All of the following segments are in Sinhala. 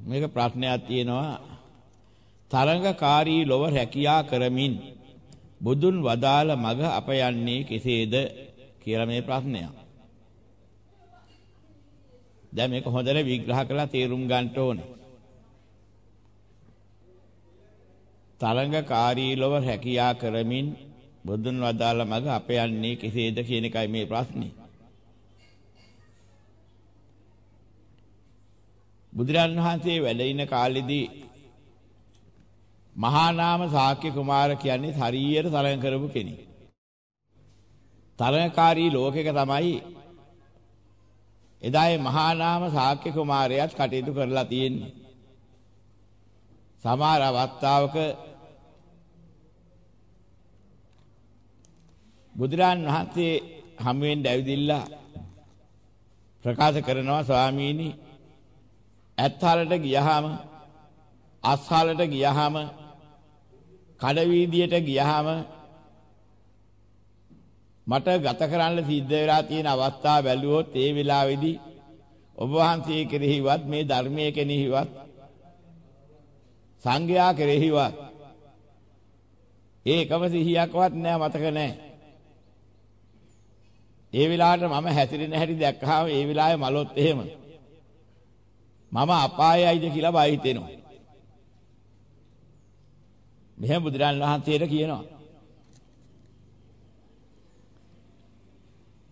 මේක ප්‍රශ්නයක් තියෙනවා තරංගකාරී ලොව රැකියා කරමින් බුදුන් වදාළ මග අප යන්නේ කෙසේද කියලා මේ ප්‍රශ්නය. දැන් මේක හොඳට විග්‍රහ කරලා තේරුම් ගන්න ඕනේ. තරංගකාරී ලොව රැකියා කරමින් බුදුන් වදාළ මග අප යන්නේ කෙසේද කියන එකයි මේ ප්‍රශ්නේ. බුදුරන් වහන්සේ වැඩ ඉන කාලෙදී මහා නාම ශාක්‍ය කුමාර කියන්නේ හරියට තරඟ කරපු කෙනෙක්. තරඟකාරී ලෝකෙක තමයි එදායේ මහා නාම ශාක්‍ය කුමාරයාත් කටයුතු කරලා තියෙන්නේ. සමහර අවස්ථාවක බුදුරන් වහන්සේ හමුවෙන් ඇවිදිලා ප්‍රකාශ කරනවා ස්වාමීනි ඇත්හලට ගියහම අස්හලට ගියහම කඩවීදියට ගියහම මට ගත කරන්න සිද්ධ වෙලා තියෙන අවස්ථා බැලුවොත් ඒ වෙලාවේදී ඔබ වහන්සේ කෙරෙහිවත් මේ ධර්මයේ කෙනෙහිවත් සංඝයා කෙරෙහිවත් ඒකම සිහියක්වත් නෑ මතක නෑ. ඒ වෙලාවට මම හැතිරෙන හැටි දැක්කහම ඒ වෙලාවේ මලොත් එහෙම මම අපායයිද කියලා බය හිතෙනවා. මෙහෙම බුදුරන් වහන්සේට කියනවා.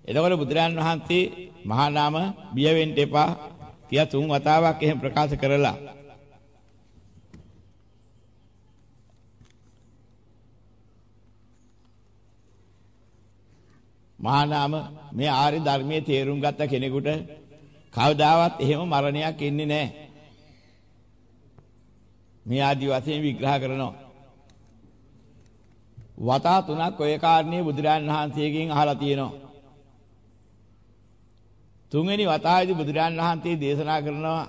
එතකොට බුදුරන් වහන්සේ මහා නාම බිය වෙන්න එපා. කියලා තුන් වතාවක් එහෙම ප්‍රකාශ කරලා. මහා නාම මේ ආර්ය ධර්මයේ තේරුම් ගත්ත කෙනෙකුට කවදාවත් එහෙම මරණයක් එන්නේ නැහැ. මේ ආදි වශයෙන් විග්‍රහ කරනවා. වතා තුනක් ඔය කාරණේ බුදුරන් වහන්සේගෙන් අහලා තියෙනවා. තුන්වෙනි වතාවේදී බුදුරන් වහන්සේ දේශනා කරනවා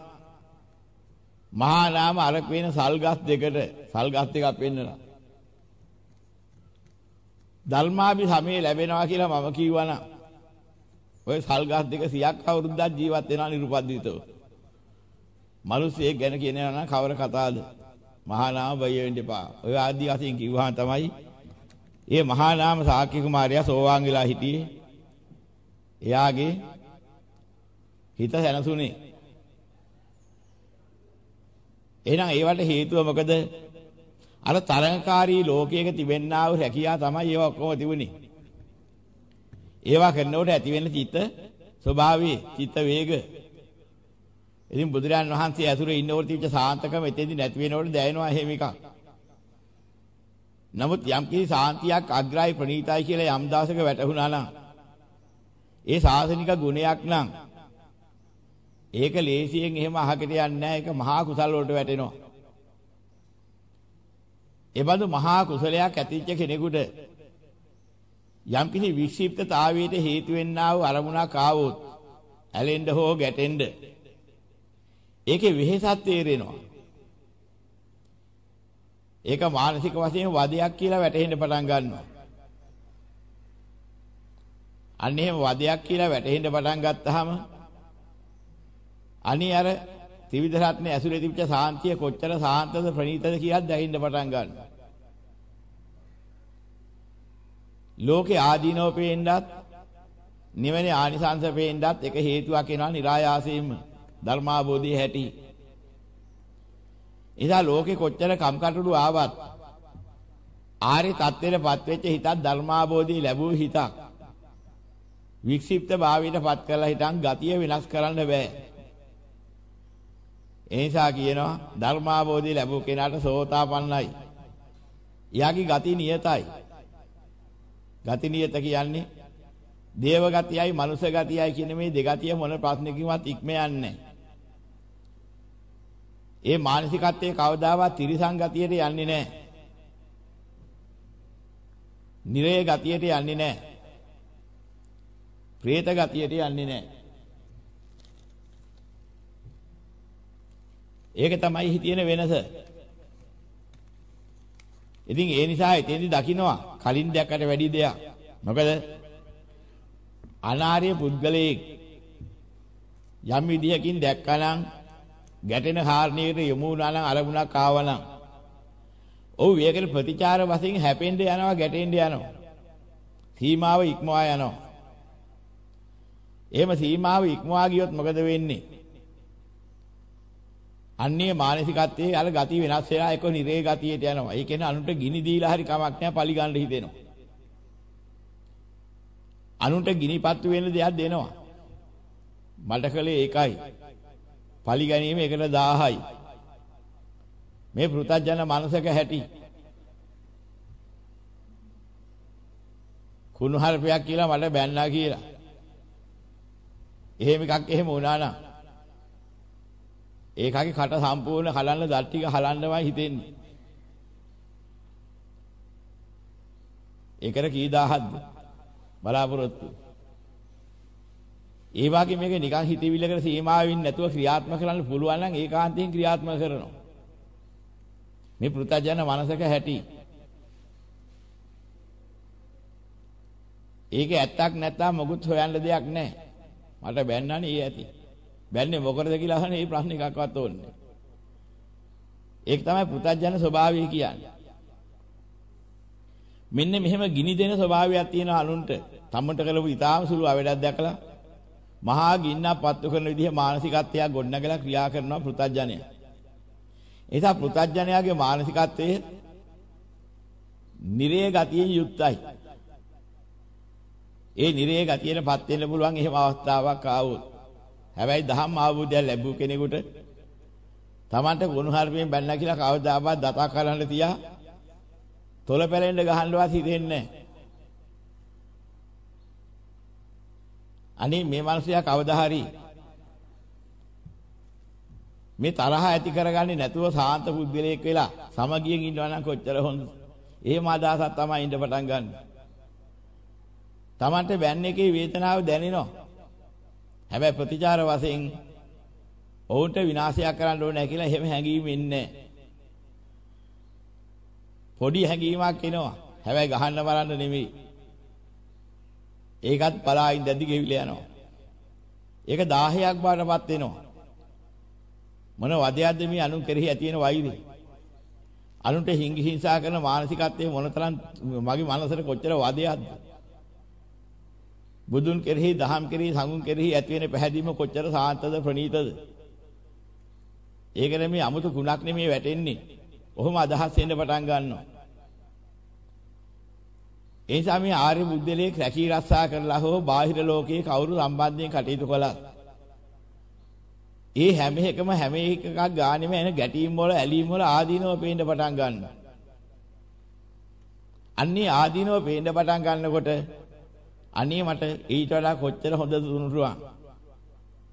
මහා නාම අරක වෙන සල්ගස් දෙකට සල්ගස් දෙකක් පෙන්නනවා. ධර්මාභි සමේ ලැබෙනවා කියලා මම කිව්වනම් ඔය සල්ගස් දෙක 100ක් අවුරුද්දක් ජීවත් වෙනවා නිරුපද්දිතව. මිනිස්සෙක් ගැන කියනවා නම් කවර කතාවද? මහා නාම බය වෙන්න එපා. ඔය ආදි වශයෙන් කිව්වහම තමයි ඒ මහා නාම සාක්‍ය කුමාරයා සෝවාන් වෙලා හිටියේ. එයාගේ හිත සැනසුනේ. එහෙනම් ඒවට හේතුව මොකද? අර තරංකාරී ලෝකයක තිබෙන්නා වූ රැකියා තමයි ඒවා ඔක්කොම තිබුණේ. ඒවා කරනකොට ඇති වෙන චිත්ත ස්වභාවයේ චිත්ත වේග. ඉතින් බුදුරජාන් වහන්සේ ඇතුලේ ඉන්නකොට තිබිච්ච සාන්තකම එතෙන්දි නැති වෙනකොට දැනෙනවා එහෙම එකක්. නමුත් යම් කිසි සාන්තියක් අග්‍රයි ප්‍රණීතයි කියලා යම් දාසක වැටහුණා නම් ඒ සාසනික ගුණයක් නම් ඒක ලේසියෙන් එහෙම අහකට යන්නේ නැහැ ඒක මහා කුසල වලට වැටෙනවා. එබඳු මහා කුසලයක් ඇතිච්ච කෙනෙකුට යම් කිසි වික්ෂිප්තතාවයට හේතු වෙන්නා වූ අරමුණක් ආවොත් ඇලෙන්න හෝ ගැටෙන්න ඒකේ වෙහෙසක් තේරෙනවා. ඒක මානසික වශයෙන් වදයක් කියලා වැටහෙන්න පටන් ගන්නවා. අන්න එහෙම වදයක් කියලා වැටහෙන්න පටන් ගත්තාම අනි අර ත්‍රිවිධ රත්නේ ඇසුරේ තිබිච්ච සාන්තිය කොච්චර සාන්තද ප්‍රණීතද කියලා දැනෙන්න පටන් ගන්නවා. ලෝකේ ආදීනෝ පේන්නත් නිවනේ ආනිසංස පේන්නත් එක හේතුවක් වෙනවා નિરાයාසයෙන්ම ධර්මාබෝධයේ හැටි. එදා ලෝකේ කොච්චර කම්කටොළු ආවත් ආරි තත්ත්වෙටපත් වෙච්ච හිතක් ධර්මාබෝධී ලැබූ හිතක්. වික්ෂිප්ත භාවයටපත් කරලා හිතන් ගතිය වෙනස් කරන්න බෑ. එනිසා කියනවා ධර්මාබෝධී ලැබූ කෙනාට සෝතාපන්නයි. එයාගේ ගති නියතයි. ගති නියත කියන්නේ දේව ගතියයි මනුෂ්‍ය ගතියයි කියන මේ දෙගතිය මොන ප්‍රශ්නකින්වත් ඉක්ම යන්නේ නැහැ ඒ මානසිකත්වයේ කවදාවත් තිරිසං ගතියට යන්නේ නැහැ. නිරේ ගතියට යන්නේ නැහැ. പ്രേත ගතියට යන්නේ නැහැ. ඒක තමයි හිතේන වෙනස. ඉතින් ඒ නිසා එතෙන්දි දකින්නවා කලින් දැක්කට වැඩි දෙයක්. මොකද අනාර්ය පුද්ගලයෙක් යම් විදියකින් දැක්කනම් ගැටෙන කාරණේට යොමු වුණා නම් අරමුණක් ආවනම් ඔව් ඒකට ප්‍රතිචාර වශයෙන් හැපෙන්න යනවා ගැටෙන්න යනවා. සීමාව ඉක්මවා යනවා. එහෙම සීමාව ඉක්මවා ගියොත් මොකද වෙන්නේ? අන්නේ මානසිකත්වයේ අර ගති වෙනස් වෙලා එක නිරේ ගතියට යනවා. ඒ කියන්නේ අනුන්ට ගිනි දීලා හරි කමක් නැහැ පලි ගන්න හිතෙනවා. අනුන්ට ගිනිපත්තු වෙන දෙයක් දෙනවා. මට කලේ ඒකයි. පලි ගැනීම එකට 1000යි. මේ පෘථජන මනසක හැටි. කුණුහරුපයක් කියලා මට බැන්නා කියලා. එහෙම එකක් එහෙම වුණා නම් ඒකගේ කට සම්පූර්ණ හලන්න දත් ටික හලන්නමයි හිතෙන්නේ. ඒකට කී දහහක්ද බලාපොරොත්තු. ඒ වගේ මේක නිකන් හිතවිල්ලකට සීමා වෙන්නේ නැතුව ක්‍රියාත්මක කරන්න පුළුවන් නම් ඒකාන්තයෙන් ක්‍රියාත්මක කරනවා. මේ පෘථජන මනසක හැටි. ඒක ඇත්තක් නැත්තම් මොකුත් හොයන්න දෙයක් නැහැ. මට බැන්නනේ ඒ ඇති. බැන්නේ මොකටද කියලා අහන්නේ මේ ප්‍රශ්න එකක්වත් ඕනේ. ඒක තමයි පෘථජන ස්වභාවය කියන්නේ. මෙන්න මෙහෙම ගිනි දෙන ස්වභාවයක් තියෙන අනුන්ට තමන්ට කළපු ඊටාම සුළු අවඩක් දැකලා මහා ගින්නක් පත්තු කරන විදිහ මානසිකත්වයක් ගොඩනගලා ක්‍රියා කරනවා පෘථජනයා. එසා පෘථජ්ජනයාගේ මානසිකත්වයේ නිරේ ගතියෙන් යුක්තයි. ඒ නිරේ ගතියටපත් වෙන්න පුළුවන් එහෙම අවස්ථාවක් ආවොත්. හැබැයි දහම් ආවෝදයක් ලැබු කෙනෙකුට Tamante ගුණහර්පයෙන් බැන්නා කියලා කවදාවත් දතා කරන්න තියා තොල පැලෙන්න ගහන්නවත් හිතෙන්නේ නැහැ. අනේ මේ මිනිසයා කවදා හරි මේ තරහ ඇති කරගන්නේ නැතුව සාන්ත පුද්ගලයෙක් වෙලා සමගියෙන් ඉන්නවා නම් කොච්චර හොඳ. එහෙම අදහසක් තමයි ඉඳ පටන් ගන්න. Tamante බෑන් එකේ වේදනාව දැනෙනවා. හැබැයි ප්‍රතිචාර වශයෙන් ඔවුන්ට විනාශයක් කරන්න ඕනේ කියලා එහෙම හැඟීම් ඉන්නේ පොඩි හැඟීමක් එනවා. හැබැයි ගහන්න බලන්න නෙමෙයි. ඒකත් පලායින් දැදි ගෙවිලා යනවා. ඒක 10ක් බාටපත් වෙනවා. මොන වදයක්ද මේ අනුන් කෙරෙහි ඇති වෙන වෛරය? අනුන්ට හිංගි හිංසා කරන මානසිකත්වයේ මොනතරම් මගේ මනසට කොච්චර වදයක්ද? බුදුන් කෙරෙහි, දහම් කෙරෙහි, සංඝුන් කෙරෙහි ඇති වෙන පැහැදීම කොච්චර සාන්තද ප්‍රණීතද? ඒක නෙමෙයි 아무තු ගුණක් නෙමෙයි වැටෙන්නේ. ඔහොම අදහස් එන්න පටන් ගන්නවා. ඒ නිසා මේ ආර්ය බුද්ධලේ රැකී රක්ෂා කරලා හෝ බාහිර ලෝකයේ කවුරු සම්බන්ධයෙන් කටයුතු කළා ඒ හැම එකම හැම එකක් ගානෙම එන ගැටීම් වල ඇලීම් වල ආදීනව පේන්න පටන් ගන්නවා. අන්නේ ආදීනව පේන්න පටන් ගන්නකොට අනේ මට ඊට වඩා කොච්චර හොඳ දුනුරුවන්.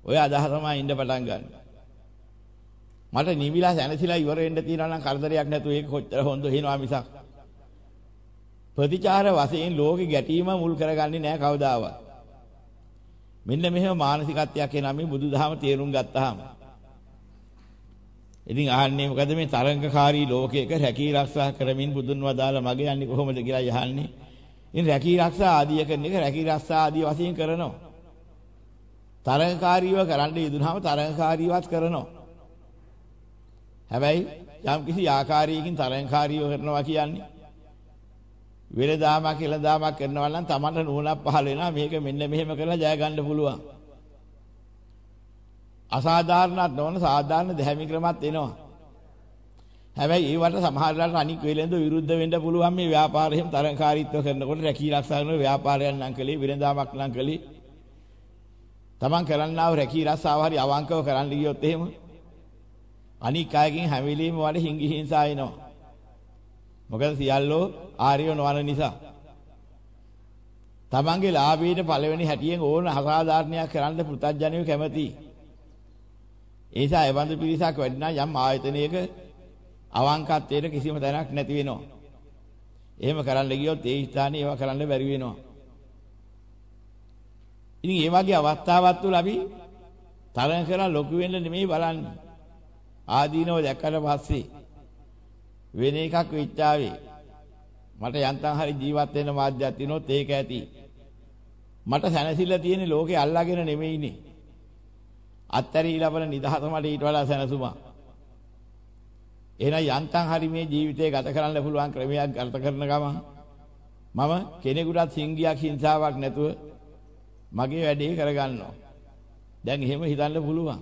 ඔය අදහස තමයි ඉන්න පටන් ගන්න. මට නිවිලා සැනසීලා ඉවර වෙන්න තියනවා නම් කරදරයක් නැතුව ඒක කොච්චර හොඳ වෙනවා මිසක්. ප්‍රතිචාර වශයෙන් ලෝකෙ ගැටීම මුල් කරගන්නේ නැහැ කවදාවත්. මෙන්න මෙහෙම මානසිකත්වයක් එනවා මේ බුදුදහම තේරුම් ගත්තාම. ඉතින් අහන්නේ මොකද මේ තරංගකාරී ලෝකයක රැකී ආරක්ෂා කරමින් බුදුන් වදාළ මගේ යන්නේ කොහොමද කියලා යහන්නේ. ඉතින් රැකී ආරක්ෂා ආදිය කරන එක රැකී ආරක්ෂා ආදිය වශයෙන් කරනවා. තරංගකාරීව කරන්න යෙදුනහම තරංගකාරීවත් කරනවා. හැබැයි යම් කිසි ආකාරයකින් තරංගකාරීව කරනවා කියන්නේ වෙලදාමක් එළදාමක් කරනවා නම් Tamanට නුවණක් පහළ වෙනවා මේක මෙන්න මෙහෙම කරලා ජය ගන්න පුළුවන්. අසාධාරණත් නොවන සාධාරණ දැහැමි ක්‍රමත් එනවා. හැබැයි ඒවට සමහරවිට අනික් වෙලෙන්ද විරුද්ධ වෙන්න පුළුවන් මේ ව්‍යාපාරයෙන් තරංකාරීත්ව කරනකොට රැකී ආරක්ෂා කරන ව්‍යාපාරයන් නම් කලේ වෙනදාමක් නම් කලේ Taman කරන්නා වූ රැකී ආරක්ෂාව හරි අවංකව කරන්න ගියොත් එහෙම අනික් අයකින් හැම වෙලෙම වල හිඟි හිංසා එනවා. මොකද සියල්ලෝ ආර්යව නොවන නිසා. තමන්ගේ ලාභීට පළවෙනි හැටියෙන් ඕන අසාධාරණයක් කරන්න පුතඥයෝ කැමති. ඒ නිසා එවන්ද පිරිසක් වැඩිනා යම් ආයතනයක අවංකත්වයට කිසිම තැනක් නැති වෙනවා. එහෙම කරන්න ගියොත් ඒ ස්ථානේ ඒවා කරන්න බැරි වෙනවා. ඉතින් මේ වගේ අවස්ථාවක් තුල අපි තරං කරලා ලොකු වෙන්න නෙමෙයි බලන්නේ. ආදීනව දැක්කට පස්සේ වෙන එකක් විචාවේ මට යන්තම් හරි ජීවත් වෙන්න මාධ්‍යයක් තිනොත් ඒක ඇති මට සැනසෙල්ල තියෙන ලෝකේ අල්ලාගෙන නෙමෙයිනේ අත්තරී ලබන නිදහස මට ඊට වඩා සැනසුමක්. එහෙනම් යන්තම් හරි මේ ජීවිතේ ගත කරන්න පුළුවන් ක්‍රමයක් ගත කරන ගමන් මම කෙනෙකුටත් සිංගියක් හිංසාවක් නැතුව මගේ වැඩේ කරගන්නවා. දැන් එහෙම හිතන්න පුළුවන්.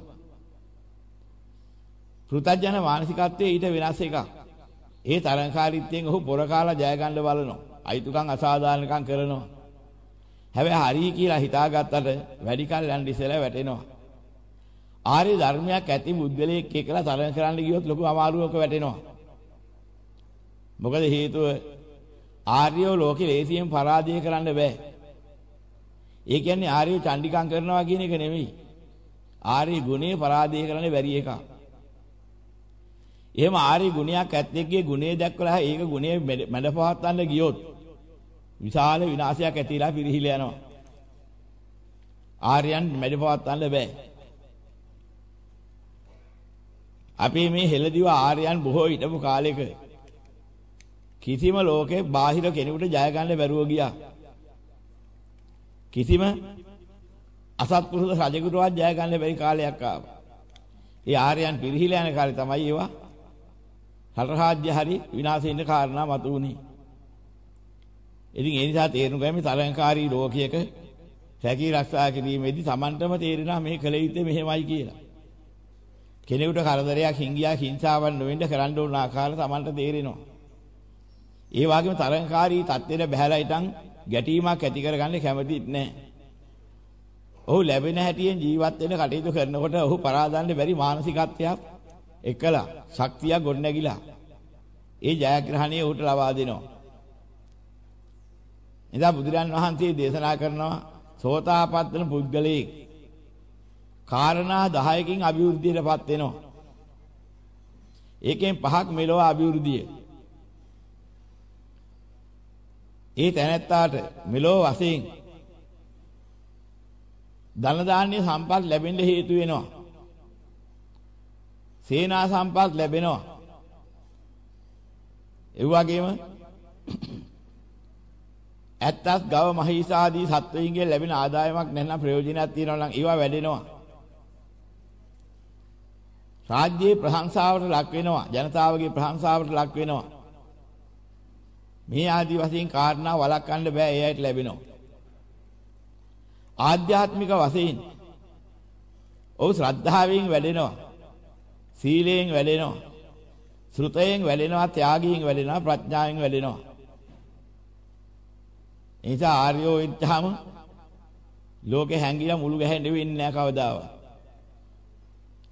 පෘථජන මානසිකත්වයේ ඊට වෙනස් එකක්. ඒ තරංකාරීත්වයෙන් ඔහු පොර කාලා ජය ගන්න බලනවා. අයිතුකම් අසාධාරණකම් කරනවා. හැබැයි හරි කියලා හිතාගත්තට වැඩි කල් යන්න ඉස්සෙල්ලා වැටෙනවා. ආර්ය ධර්මයක් ඇති බුද්ධලෙක් කියලා තරං කරන්න ගියොත් ලොකු අමාරුවක වැටෙනවා. මොකද හේතුව ආර්යෝ ලෝකේ ලේසියෙන් පරාජය කරන්න බෑ. ඒ කියන්නේ ආර්යෝ චණ්ඩිකම් කරනවා කියන එක නෙමෙයි. ආර්ය ගුණේ පරාජය කරන්න බැරි එකක්. එහෙම ආර්ය ගුණයක් ඇත්තෙක්ගේ ගුණේ දැක්වලා ඒක ගුණේ මැඩපවත්තන්න ගියොත් විශාල විනාශයක් ඇතිලා පිරිහිලා යනවා. ආර්යයන් මැඩපවත්තන්න බෑ. අපි මේ හෙළදිව ආර්යයන් බොහෝ හිටපු කාලෙක කිසිම ලෝකේ බාහිර කෙනෙකුට ජය ගන්න බැරුව ගියා. කිසිම අසත්පුරුෂ රජෙකුටවත් ජය ගන්න බැරි කාලයක් ආවා. ඒ ආර්යයන් පිරිහිලා යන කාලේ තමයි ඒවා රටරාජ්‍ය හරි විනාශ වෙන්න කාරණා මතු වුණේ. ඉතින් ඒ නිසා තේරුම් ගන්න මේ තරංකාරී ලෝකයක සැකී රක්ෂා කිරීමේදී Tamanටම තේරෙනවා මේ කල යුත්තේ මෙහෙමයි කියලා. කෙනෙකුට කරදරයක් හිංගියා හිංසාවක් නොවෙන්න කරන්න ඕන ආකාරය Tamanට තේරෙනවා. ඒ වගේම තරංකාරී தත්ත්වෙට බහැලා ඉතින් ගැටීමක් ඇති කරගන්න කැමතිත් නැහැ. ඔහු ලැබෙන හැටියෙන් ජීවත් වෙන්න කටයුතු කරනකොට ඔහු පරාදන්න බැරි මානසිකත්වයක් එකලා ශක්තියක් ගොඩනැගිලා ඒ ජයග්‍රහණය ඔහුට ලබා දෙනවා. එදා බුදුරන් වහන්සේ දේශනා කරනවා සෝතාපට්ටන පුද්ගලයෙක් කාරණා 10කින් අභිවෘද්ධියටපත් වෙනවා. ඒකෙන් පහක් මෙලොව අභිවෘද්ධිය. ඒ තැනැත්තාට මෙලොව වශයෙන් ධන දාන්නේ සම්පත් ලැබෙන්න හේතු වෙනවා. සේනා සම්පත් ලැබෙනවා. ඒ වගේම ඇත්තස් ගව මහීස ආදී සත්වයින්ගේ ලැබෙන ආදායමක් නැත්නම් ප්‍රයෝජනයක් තියෙනවා නම් ඒවා වැඩෙනවා. රාජ්‍යයේ ප්‍රශංසාවට ලක් වෙනවා. ජනතාවගේ ප්‍රශංසාවට ලක් වෙනවා. මේ ආදි වශයෙන් කාරණා වළක්වන්න බෑ ඒ අයට ලැබෙනවා. ආධ්‍යාත්මික වශයෙන් ඔව් ශ්‍රද්ධාවෙන් වැඩෙනවා. සීලයෙන් වැඩෙනවා. ශ්‍රුතයෙන් වැඩෙනවා, ත්‍යාගයෙන් වැඩෙනවා, ප්‍රඥාවෙන් වැඩෙනවා. එනිසා ආර්යෝ වෙච්චාම ලෝකේ හැංගිලා මුළු ගැහෙන්න වෙන්නේ නැහැ කවදාවත්.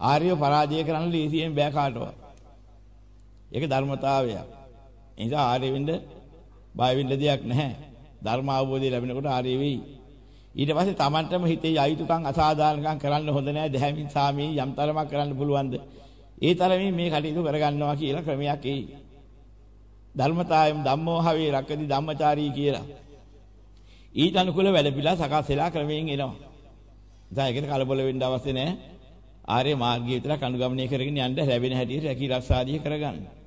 ආර්යෝ පරාජය කරන්න ලීසියෙන් බෑ කාටවත්. ඒක ධර්මතාවයක්. එනිසා ආර්ය වෙන්න බය වෙන්න දෙයක් නැහැ. ධර්ම අවබෝධය ලැබෙනකොට ආර්ය වෙයි. ඊට පස්සේ Tamanටම හිතේ යයිතුකම් අසාධාරණකම් කරන්න හොඳ නැහැ. දැහැමින් සාමී යම් තරමක් කරන්න පුළුවන්ද? ඒ තරමින් මේ කටයුතු කරගන්නවා කියලා ක්‍රමයක් එයි. ධර්මතාවයම් ධම්මෝහවේ රකදි ධම්මචාරී කියලා. ඊට අනුකූල වැඩපිළිවෙල සකස් වෙලා ක්‍රමයෙන් එනවා. දැන් ඒකට කලබල වෙන්න අවශ්‍ය නැහැ. ආර්ය මාර්ගය විතර කනුගමනය කරගෙන යන්න ලැබෙන හැටියට රැකී රක්ෂාදී කරගන්න.